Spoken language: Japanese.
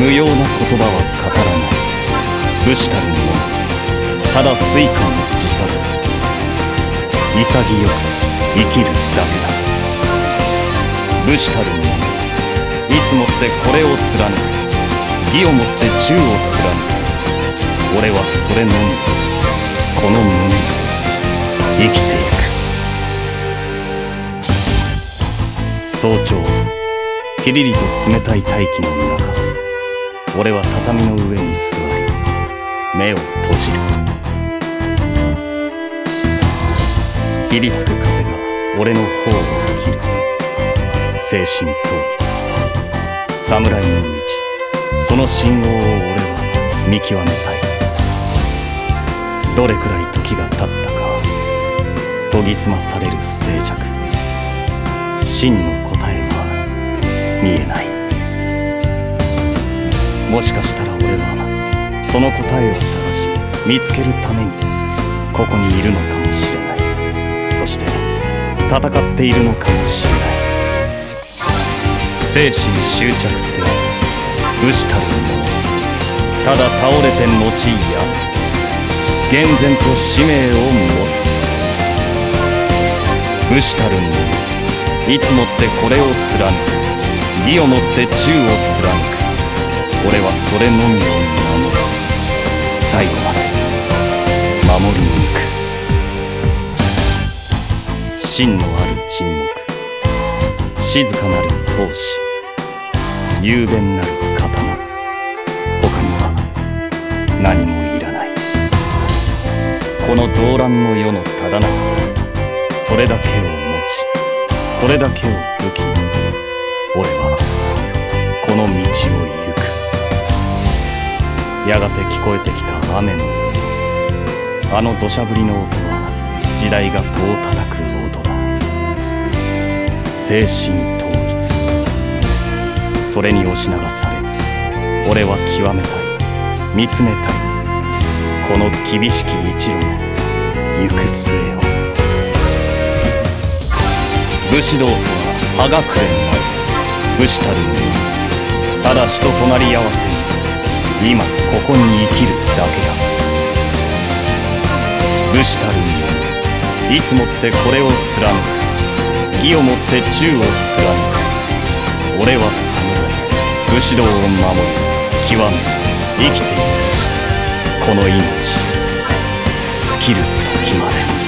無用な言葉は語らない武士たる者ただ水管を自殺潔く生きるだけだ武士たる者いつもってこれを貫く義をもって忠を貫く俺はそれのみこの胸に生きていく早朝キリリと冷たい大気の中俺は畳の上に座り目を閉じる。ひりつく風が俺の頬を切る。精神統一。侍の道。その信号を俺は見極めたい。どれくらい時が経ったか研ぎ澄まされる静寂。真の答えは見えない。もしかしたら俺はその答えを探し見つけるためにここにいるのかもしれないそして戦っているのかもしれない生死に執着せず武士たる者。ただ倒れて後や厳然と使命を持つ武士たる者。いつもってこれを貫く義をもって忠を貫く俺はそれのみを守る。最後まで守りに行く。真のある沈黙静かなる闘志雄弁なる刀他には何もいらない。この動乱の世のただ中それだけを持ちそれだけを武器に。俺はこの道を行くやがて聞こえてきた雨の音。あの土砂降りの音は時代が戸を叩く音だ。精神統一。それに押し流されず俺は極めたい。見つめたい。この厳しき一路の行く末を。武士道とは葉隠れになる武士たる者ただしと隣り合わせに今ここに生きるだけだ。武士たる者いつもってこれを貫く。義をもって忠を貫く。俺は侍。武士道を守り極め生きていく。この命尽きる時まで。